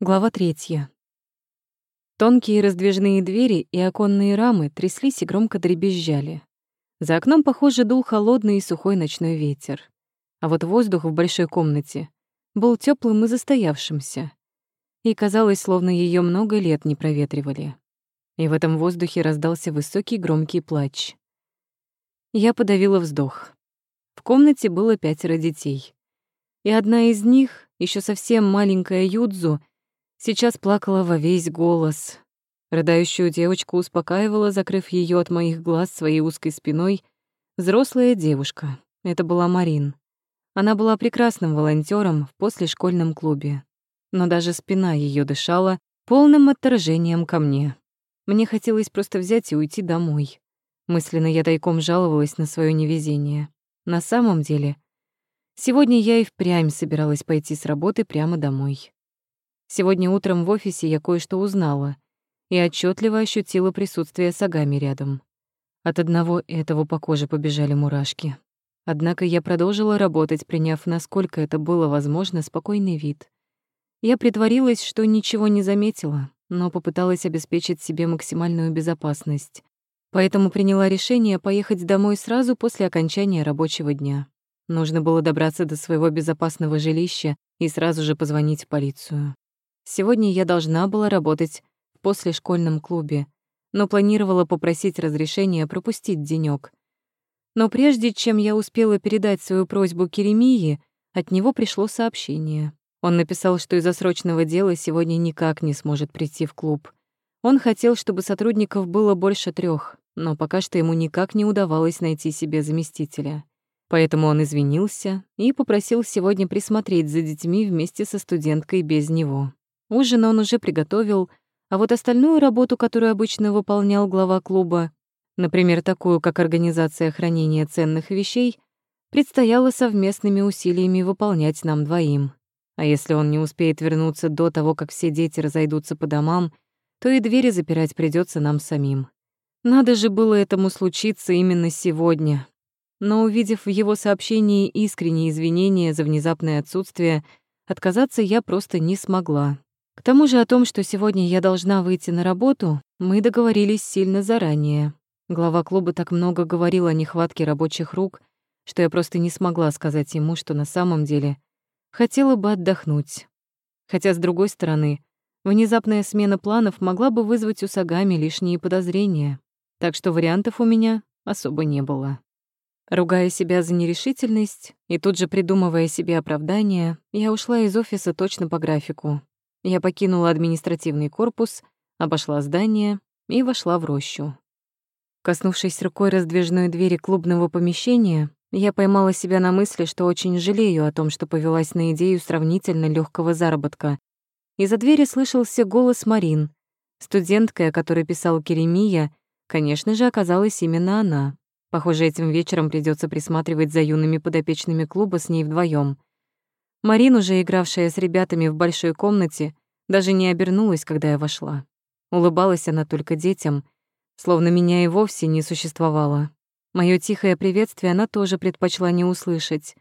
Глава третья. Тонкие раздвижные двери и оконные рамы тряслись и громко дребезжали. За окном, похоже, дул холодный и сухой ночной ветер. А вот воздух в большой комнате был теплым и застоявшимся. И казалось, словно ее много лет не проветривали. И в этом воздухе раздался высокий громкий плач. Я подавила вздох. В комнате было пятеро детей. И одна из них, еще совсем маленькая Юдзу, Сейчас плакала во весь голос. Рыдающую девочку успокаивала, закрыв ее от моих глаз своей узкой спиной, взрослая девушка. Это была Марин. Она была прекрасным волонтером в послешкольном клубе. Но даже спина ее дышала полным отторжением ко мне. Мне хотелось просто взять и уйти домой. Мысленно я тайком жаловалась на свое невезение. На самом деле, сегодня я и впрямь собиралась пойти с работы прямо домой. Сегодня утром в офисе я кое-что узнала и отчетливо ощутила присутствие Сагами рядом. От одного этого по коже побежали мурашки. Однако я продолжила работать, приняв, насколько это было возможно, спокойный вид. Я притворилась, что ничего не заметила, но попыталась обеспечить себе максимальную безопасность. Поэтому приняла решение поехать домой сразу после окончания рабочего дня. Нужно было добраться до своего безопасного жилища и сразу же позвонить в полицию. Сегодня я должна была работать в послешкольном клубе, но планировала попросить разрешения пропустить денёк. Но прежде чем я успела передать свою просьбу Керемии, от него пришло сообщение. Он написал, что из-за срочного дела сегодня никак не сможет прийти в клуб. Он хотел, чтобы сотрудников было больше трех, но пока что ему никак не удавалось найти себе заместителя. Поэтому он извинился и попросил сегодня присмотреть за детьми вместе со студенткой без него. Ужин он уже приготовил, а вот остальную работу, которую обычно выполнял глава клуба, например, такую, как организация хранения ценных вещей, предстояло совместными усилиями выполнять нам двоим. А если он не успеет вернуться до того, как все дети разойдутся по домам, то и двери запирать придется нам самим. Надо же было этому случиться именно сегодня. Но увидев в его сообщении искренние извинения за внезапное отсутствие, отказаться я просто не смогла. К тому же о том, что сегодня я должна выйти на работу, мы договорились сильно заранее. Глава клуба так много говорил о нехватке рабочих рук, что я просто не смогла сказать ему, что на самом деле хотела бы отдохнуть. Хотя, с другой стороны, внезапная смена планов могла бы вызвать у Сагами лишние подозрения, так что вариантов у меня особо не было. Ругая себя за нерешительность и тут же придумывая себе оправдания, я ушла из офиса точно по графику, я покинула административный корпус, обошла здание и вошла в рощу. Коснувшись рукой раздвижной двери клубного помещения, я поймала себя на мысли, что очень жалею о том, что повелась на идею сравнительно легкого заработка. Из-за двери слышался голос Марин. Студентка, о которой писал Керемия, конечно же, оказалась именно она. Похоже, этим вечером придется присматривать за юными подопечными клуба с ней вдвоем. Марин, уже игравшая с ребятами в большой комнате, даже не обернулась, когда я вошла. Улыбалась она только детям, словно меня и вовсе не существовало. Моё тихое приветствие она тоже предпочла не услышать.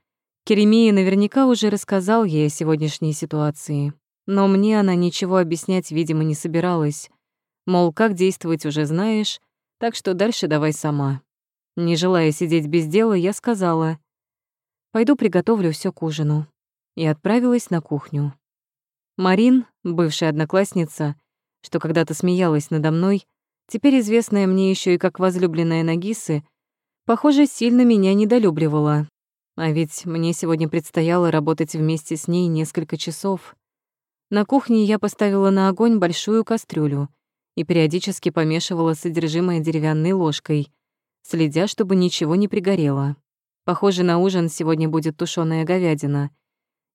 Керемия наверняка уже рассказал ей о сегодняшней ситуации, но мне она ничего объяснять, видимо, не собиралась. Мол, как действовать уже знаешь, так что дальше давай сама. Не желая сидеть без дела, я сказала, «Пойду приготовлю всё к ужину» и отправилась на кухню. Марин, бывшая одноклассница, что когда-то смеялась надо мной, теперь известная мне еще и как возлюбленная Нагисы, похоже, сильно меня недолюбливала. А ведь мне сегодня предстояло работать вместе с ней несколько часов. На кухне я поставила на огонь большую кастрюлю и периодически помешивала содержимое деревянной ложкой, следя, чтобы ничего не пригорело. Похоже, на ужин сегодня будет тушёная говядина —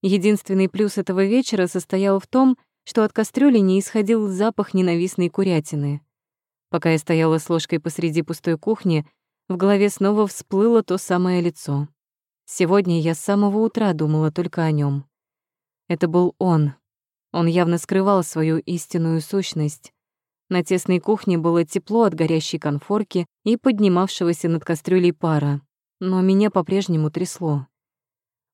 Единственный плюс этого вечера состоял в том, что от кастрюли не исходил запах ненавистной курятины. Пока я стояла с ложкой посреди пустой кухни, в голове снова всплыло то самое лицо. Сегодня я с самого утра думала только о нем. Это был он. Он явно скрывал свою истинную сущность. На тесной кухне было тепло от горящей конфорки и поднимавшегося над кастрюлей пара, но меня по-прежнему трясло.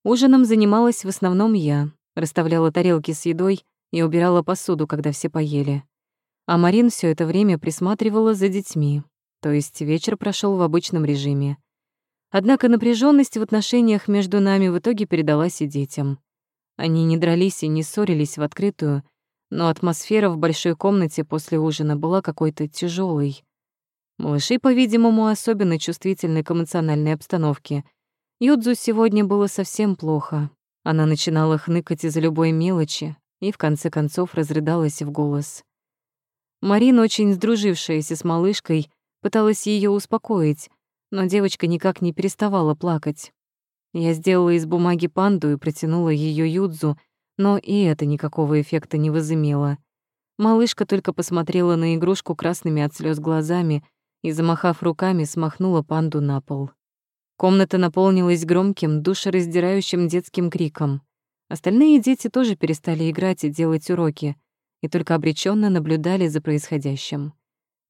Ужином занималась в основном я, расставляла тарелки с едой и убирала посуду, когда все поели. А Марин все это время присматривала за детьми, то есть вечер прошел в обычном режиме. Однако напряженность в отношениях между нами в итоге передалась и детям. Они не дрались и не ссорились в открытую, но атмосфера в большой комнате после ужина была какой-то тяжелой. Малыши, по-видимому, особенно чувствительны к эмоциональной обстановке. Юдзу сегодня было совсем плохо. Она начинала хныкать из-за любой мелочи и в конце концов разрыдалась в голос. Марина, очень сдружившаяся с малышкой, пыталась ее успокоить, но девочка никак не переставала плакать. Я сделала из бумаги панду и протянула ее Юдзу, но и это никакого эффекта не возымело. Малышка только посмотрела на игрушку красными от слез глазами и, замахав руками, смахнула панду на пол. Комната наполнилась громким, душераздирающим детским криком. Остальные дети тоже перестали играть и делать уроки, и только обреченно наблюдали за происходящим.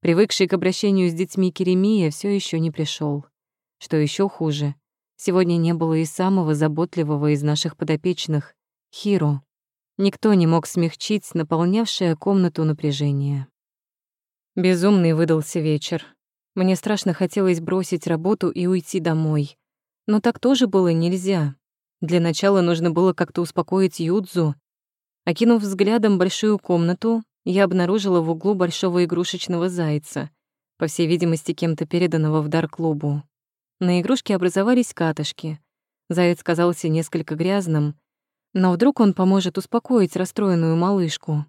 Привыкший к обращению с детьми Керемия все еще не пришел. Что еще хуже, сегодня не было и самого заботливого из наших подопечных — Хиро. Никто не мог смягчить наполнявшее комнату напряжение. Безумный выдался вечер. Мне страшно хотелось бросить работу и уйти домой. Но так тоже было нельзя. Для начала нужно было как-то успокоить Юдзу. Окинув взглядом большую комнату, я обнаружила в углу большого игрушечного зайца, по всей видимости, кем-то переданного в дар клубу. На игрушке образовались катышки. Заяц казался несколько грязным, но вдруг он поможет успокоить расстроенную малышку.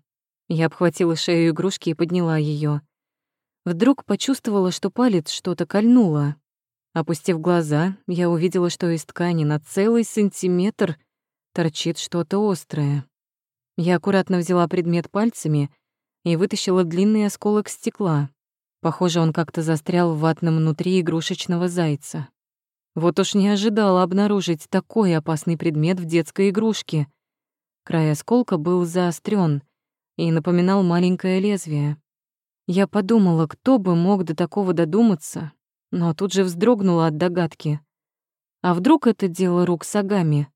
Я обхватила шею игрушки и подняла ее. Вдруг почувствовала, что палец что-то кольнуло. Опустив глаза, я увидела, что из ткани на целый сантиметр торчит что-то острое. Я аккуратно взяла предмет пальцами — и вытащила длинный осколок стекла. Похоже, он как-то застрял в ватном внутри игрушечного зайца. Вот уж не ожидала обнаружить такой опасный предмет в детской игрушке. Край осколка был заострен и напоминал маленькое лезвие. Я подумала, кто бы мог до такого додуматься, но тут же вздрогнула от догадки. А вдруг это дело рук Сагами?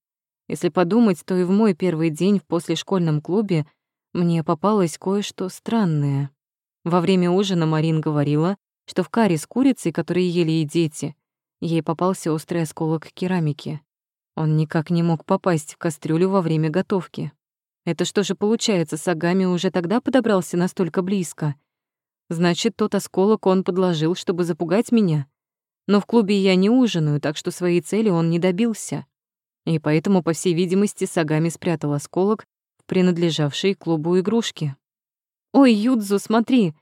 Если подумать, то и в мой первый день в послешкольном клубе — мне попалось кое-что странное. Во время ужина Марин говорила, что в каре с курицей, которые ели и дети, ей попался острый осколок керамики. Он никак не мог попасть в кастрюлю во время готовки. Это что же получается, Сагами уже тогда подобрался настолько близко? Значит, тот осколок он подложил, чтобы запугать меня. Но в клубе я не ужинаю, так что своей цели он не добился. И поэтому, по всей видимости, Сагами спрятал осколок принадлежавшей клубу игрушки. «Ой, Юдзу, смотри!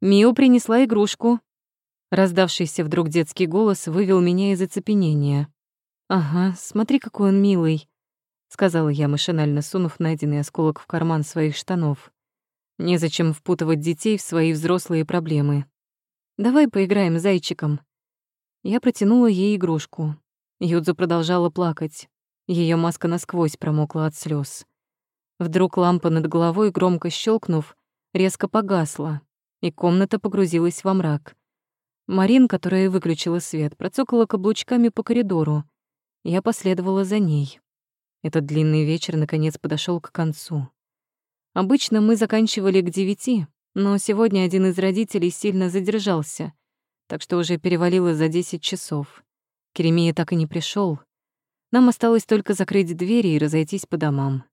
Мио принесла игрушку!» Раздавшийся вдруг детский голос вывел меня из оцепенения. «Ага, смотри, какой он милый», — сказала я, машинально сунув найденный осколок в карман своих штанов. Незачем впутывать детей в свои взрослые проблемы. «Давай поиграем с зайчиком». Я протянула ей игрушку. Юдзу продолжала плакать. Ее маска насквозь промокла от слез. Вдруг лампа над головой, громко щелкнув, резко погасла, и комната погрузилась во мрак. Марин, которая выключила свет, процокала каблучками по коридору. Я последовала за ней. Этот длинный вечер наконец подошел к концу. Обычно мы заканчивали к девяти, но сегодня один из родителей сильно задержался, так что уже перевалило за десять часов. Керемия так и не пришел. Нам осталось только закрыть двери и разойтись по домам.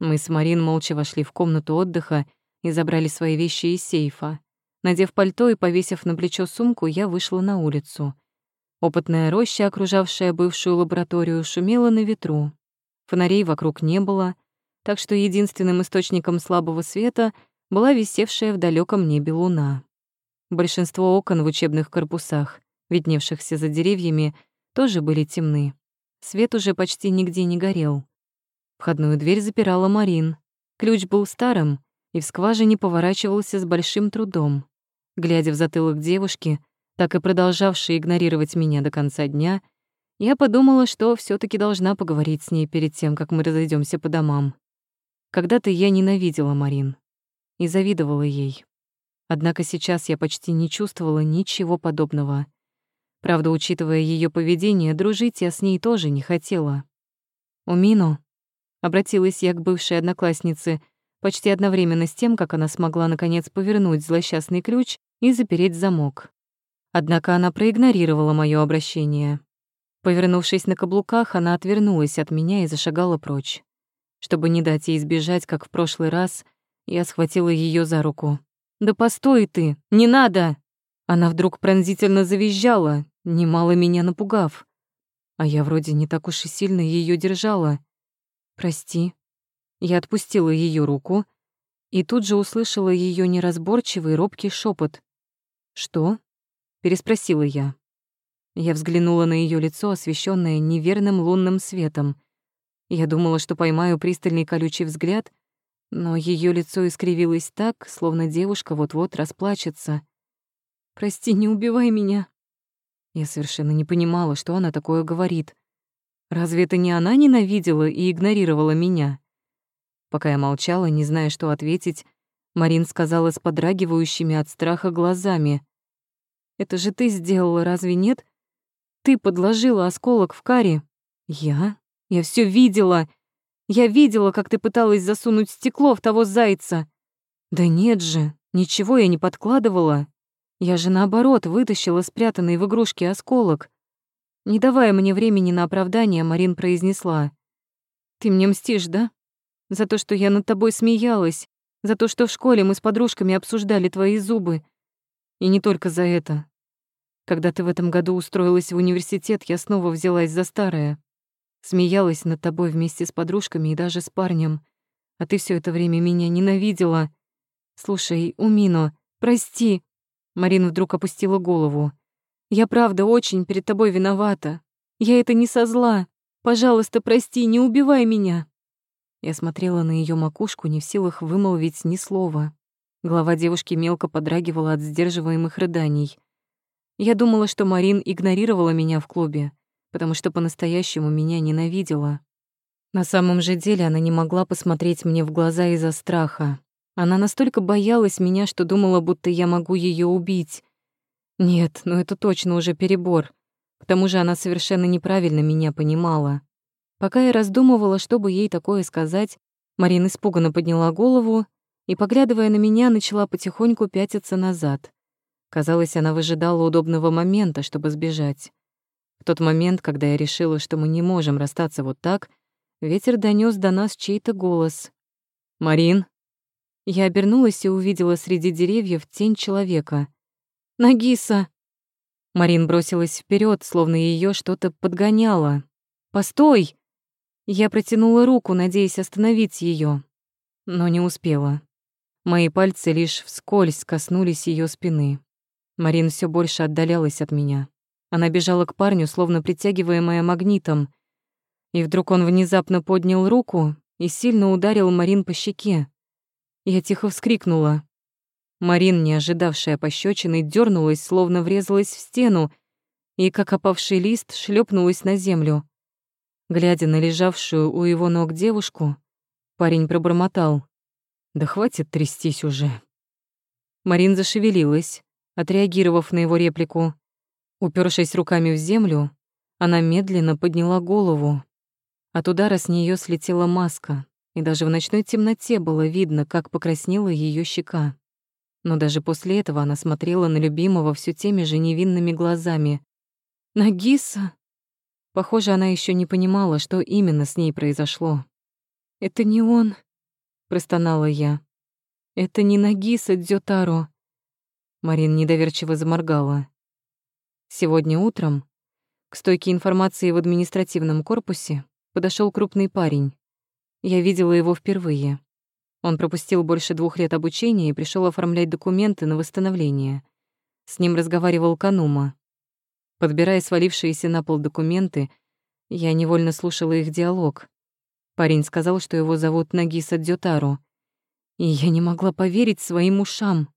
Мы с Марин молча вошли в комнату отдыха и забрали свои вещи из сейфа. Надев пальто и повесив на плечо сумку, я вышла на улицу. Опытная роща, окружавшая бывшую лабораторию, шумела на ветру. Фонарей вокруг не было, так что единственным источником слабого света была висевшая в далеком небе луна. Большинство окон в учебных корпусах, видневшихся за деревьями, тоже были темны. Свет уже почти нигде не горел. Входную дверь запирала Марин. Ключ был старым и в скважине поворачивался с большим трудом. Глядя в затылок девушки, так и продолжавшей игнорировать меня до конца дня, я подумала, что все таки должна поговорить с ней перед тем, как мы разойдемся по домам. Когда-то я ненавидела Марин и завидовала ей. Однако сейчас я почти не чувствовала ничего подобного. Правда, учитывая ее поведение, дружить я с ней тоже не хотела. У Мино Обратилась я к бывшей однокласснице. почти одновременно с тем, как она смогла наконец повернуть злосчастный ключ и запереть замок. Однако она проигнорировала моё обращение. Повернувшись на каблуках, она отвернулась от меня и зашагала прочь. Чтобы не дать ей сбежать, как в прошлый раз, я схватила её за руку. «Да постой ты! Не надо!» Она вдруг пронзительно завизжала, немало меня напугав. А я вроде не так уж и сильно её держала. «Прости». Я отпустила её руку и тут же услышала её неразборчивый робкий шепот. «Что?» — переспросила я. Я взглянула на её лицо, освещенное неверным лунным светом. Я думала, что поймаю пристальный колючий взгляд, но её лицо искривилось так, словно девушка вот-вот расплачется. «Прости, не убивай меня». Я совершенно не понимала, что она такое говорит. Разве это не она ненавидела и игнорировала меня? Пока я молчала, не зная, что ответить, Марин сказала с подрагивающими от страха глазами. «Это же ты сделала, разве нет? Ты подложила осколок в каре». «Я? Я все видела. Я видела, как ты пыталась засунуть стекло в того зайца». «Да нет же, ничего я не подкладывала. Я же, наоборот, вытащила спрятанный в игрушке осколок. Не давая мне времени на оправдание, Марин произнесла. «Ты мне мстишь, да? За то, что я над тобой смеялась, за то, что в школе мы с подружками обсуждали твои зубы. И не только за это. Когда ты в этом году устроилась в университет, я снова взялась за старое. Смеялась над тобой вместе с подружками и даже с парнем. А ты все это время меня ненавидела. Слушай, Умино, прости. Марина вдруг опустила голову. Я правда очень перед тобой виновата. Я это не со зла. Пожалуйста, прости, не убивай меня. Я смотрела на ее макушку, не в силах вымолвить ни слова. Голова девушки мелко подрагивала от сдерживаемых рыданий. Я думала, что Марин игнорировала меня в клубе, потому что по-настоящему меня ненавидела. На самом же деле она не могла посмотреть мне в глаза из-за страха. Она настолько боялась меня, что думала, будто я могу ее убить. Нет, ну это точно уже перебор. К тому же она совершенно неправильно меня понимала. Пока я раздумывала, чтобы ей такое сказать, Марина испуганно подняла голову и, поглядывая на меня, начала потихоньку пятиться назад. Казалось, она выжидала удобного момента, чтобы сбежать. В тот момент, когда я решила, что мы не можем расстаться вот так, ветер донес до нас чей-то голос. «Марин?» Я обернулась и увидела среди деревьев тень человека — Нагиса!» Марин бросилась вперед, словно ее что-то подгоняло. «Постой!» Я протянула руку, надеясь остановить ее, но не успела. Мои пальцы лишь вскользь коснулись ее спины. Марин все больше отдалялась от меня. Она бежала к парню, словно притягиваемая магнитом. И вдруг он внезапно поднял руку и сильно ударил Марин по щеке. Я тихо вскрикнула. Марин, не ожидавшая пощечины, дернулась, словно врезалась в стену, и, как опавший лист, шлепнулась на землю. Глядя на лежавшую у его ног девушку, парень пробормотал. «Да хватит трястись уже». Марин зашевелилась, отреагировав на его реплику. Упершись руками в землю, она медленно подняла голову. От удара с нее слетела маска, и даже в ночной темноте было видно, как покраснела ее щека. Но даже после этого она смотрела на любимого все теми же невинными глазами. «Нагиса?» Похоже, она еще не понимала, что именно с ней произошло. «Это не он», — простонала я. «Это не Нагиса Дзютаро». Марин недоверчиво заморгала. Сегодня утром к стойке информации в административном корпусе подошел крупный парень. Я видела его впервые. Он пропустил больше двух лет обучения и пришел оформлять документы на восстановление. С ним разговаривал Канума. Подбирая свалившиеся на пол документы, я невольно слушала их диалог. Парень сказал, что его зовут Нагиса Дзютару. И я не могла поверить своим ушам.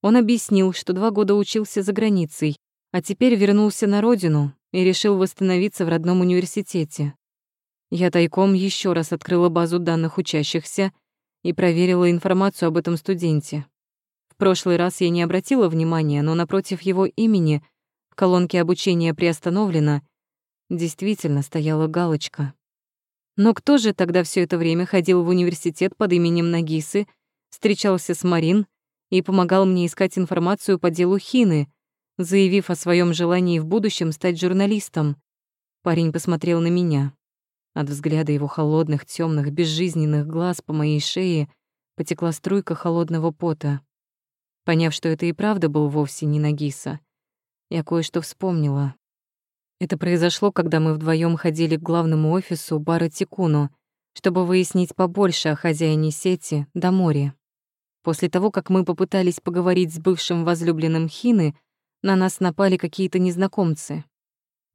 Он объяснил, что два года учился за границей, а теперь вернулся на родину и решил восстановиться в родном университете. Я тайком еще раз открыла базу данных учащихся — и проверила информацию об этом студенте. В прошлый раз я не обратила внимания, но напротив его имени в колонке обучения приостановлено действительно стояла галочка. Но кто же тогда все это время ходил в университет под именем Нагисы, встречался с Марин и помогал мне искать информацию по делу Хины, заявив о своем желании в будущем стать журналистом? Парень посмотрел на меня. От взгляда его холодных, темных, безжизненных глаз по моей шее потекла струйка холодного пота. Поняв, что это и правда был вовсе не Нагиса, я кое-что вспомнила. Это произошло, когда мы вдвоем ходили к главному офису бара Тикуну, чтобы выяснить побольше о хозяине сети до моря. После того, как мы попытались поговорить с бывшим возлюбленным Хины, на нас напали какие-то незнакомцы.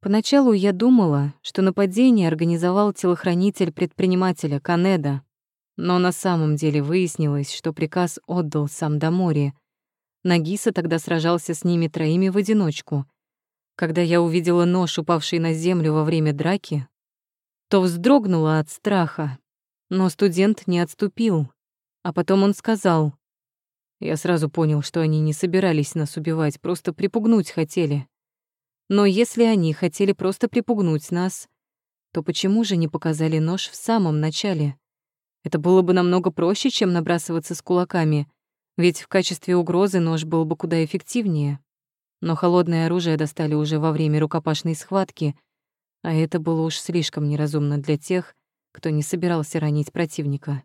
Поначалу я думала, что нападение организовал телохранитель предпринимателя Канеда, но на самом деле выяснилось, что приказ отдал сам Дамори. Нагиса тогда сражался с ними троими в одиночку — когда я увидела нож, упавший на землю во время драки, то вздрогнула от страха, но студент не отступил. А потом он сказал, я сразу понял, что они не собирались нас убивать, просто припугнуть хотели. Но если они хотели просто припугнуть нас, то почему же не показали нож в самом начале? Это было бы намного проще, чем набрасываться с кулаками, ведь в качестве угрозы нож был бы куда эффективнее но холодное оружие достали уже во время рукопашной схватки, а это было уж слишком неразумно для тех, кто не собирался ранить противника.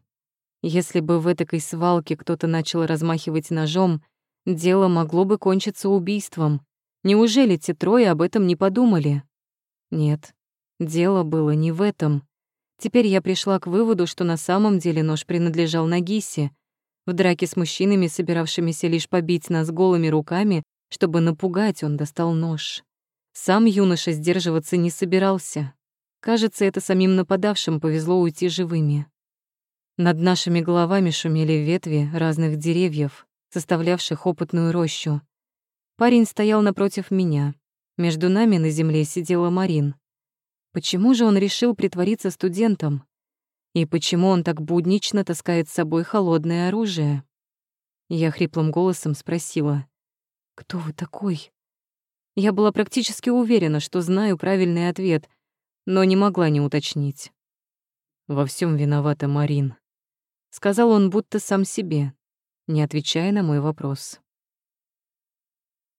Если бы в этой свалке кто-то начал размахивать ножом, дело могло бы кончиться убийством. Неужели те трое об этом не подумали? Нет, дело было не в этом. Теперь я пришла к выводу, что на самом деле нож принадлежал Нагисе. В драке с мужчинами, собиравшимися лишь побить нас голыми руками, чтобы напугать, он достал нож. Сам юноша сдерживаться не собирался. Кажется, это самим нападавшим повезло уйти живыми. Над нашими головами шумели ветви разных деревьев, составлявших опытную рощу. Парень стоял напротив меня. Между нами на земле сидела Марин. Почему же он решил притвориться студентом? И почему он так буднично таскает с собой холодное оружие? Я хриплым голосом спросила. «Кто вы такой?» Я была практически уверена, что знаю правильный ответ, но не могла не уточнить. «Во всем виновата Марин», — сказал он будто сам себе, не отвечая на мой вопрос.